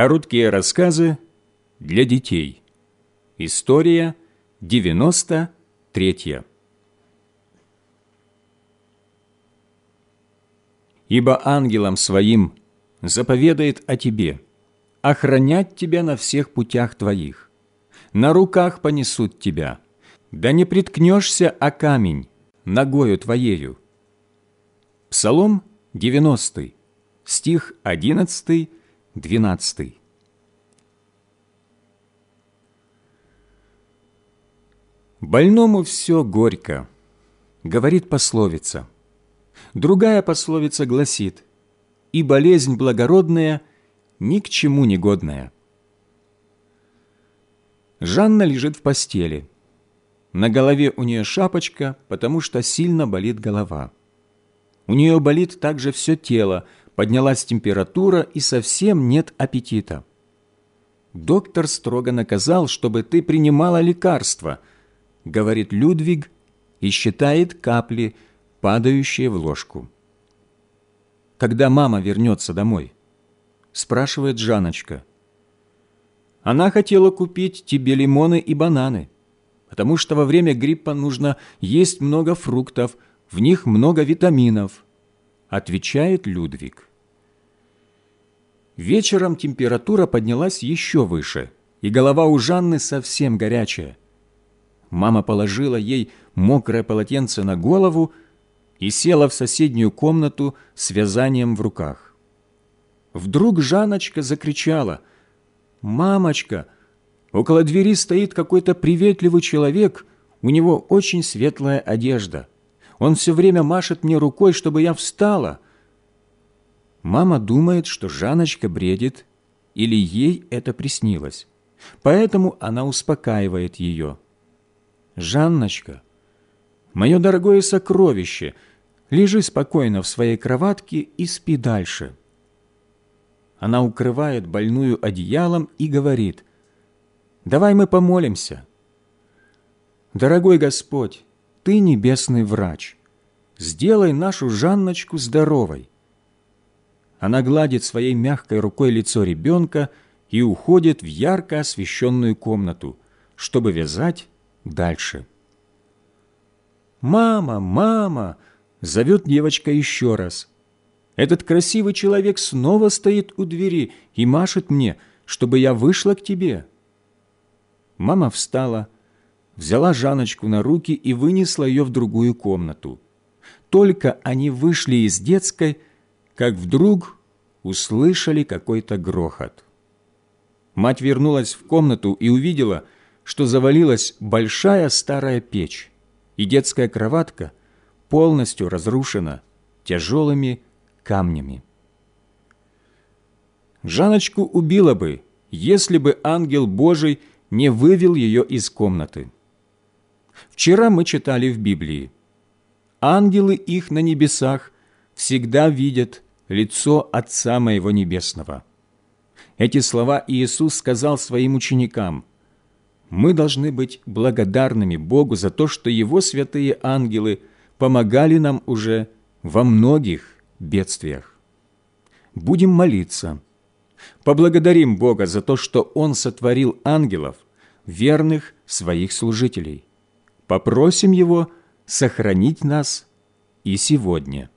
Короткие рассказы для детей. История 93. Ибо ангелам своим заповедает о тебе, охранять тебя на всех путях твоих. На руках понесут тебя, да не приткнешься о камень ногою твоею. Псалом 90, стих 11, 12. «Больному все горько», — говорит пословица. Другая пословица гласит «И болезнь благородная ни к чему не годная». Жанна лежит в постели. На голове у нее шапочка, потому что сильно болит голова. У нее болит также все тело, поднялась температура и совсем нет аппетита. Доктор строго наказал, чтобы ты принимала лекарства – говорит Людвиг и считает капли, падающие в ложку. «Когда мама вернется домой?» – спрашивает Жаночка. «Она хотела купить тебе лимоны и бананы, потому что во время гриппа нужно есть много фруктов, в них много витаминов», – отвечает Людвиг. Вечером температура поднялась еще выше, и голова у Жанны совсем горячая – Мама положила ей мокрое полотенце на голову и села в соседнюю комнату с вязанием в руках. Вдруг Жаночка закричала «Мамочка, около двери стоит какой-то приветливый человек, у него очень светлая одежда. Он все время машет мне рукой, чтобы я встала». Мама думает, что Жаночка бредит, или ей это приснилось. Поэтому она успокаивает ее – «Жанночка, мое дорогое сокровище, лежи спокойно в своей кроватке и спи дальше». Она укрывает больную одеялом и говорит, «Давай мы помолимся». «Дорогой Господь, Ты небесный врач, сделай нашу Жанночку здоровой». Она гладит своей мягкой рукой лицо ребенка и уходит в ярко освещенную комнату, чтобы вязать дальше. «Мама, мама!» – зовет девочка еще раз. «Этот красивый человек снова стоит у двери и машет мне, чтобы я вышла к тебе». Мама встала, взяла Жаночку на руки и вынесла ее в другую комнату. Только они вышли из детской, как вдруг услышали какой-то грохот. Мать вернулась в комнату и увидела – что завалилась большая старая печь, и детская кроватка полностью разрушена тяжелыми камнями. Жаночку убила бы, если бы ангел Божий не вывел ее из комнаты. Вчера мы читали в Библии. Ангелы их на небесах всегда видят лицо Отца Моего Небесного. Эти слова Иисус сказал своим ученикам – мы должны быть благодарными Богу за то, что Его святые ангелы помогали нам уже во многих бедствиях. Будем молиться. Поблагодарим Бога за то, что Он сотворил ангелов, верных своих служителей. Попросим Его сохранить нас и сегодня.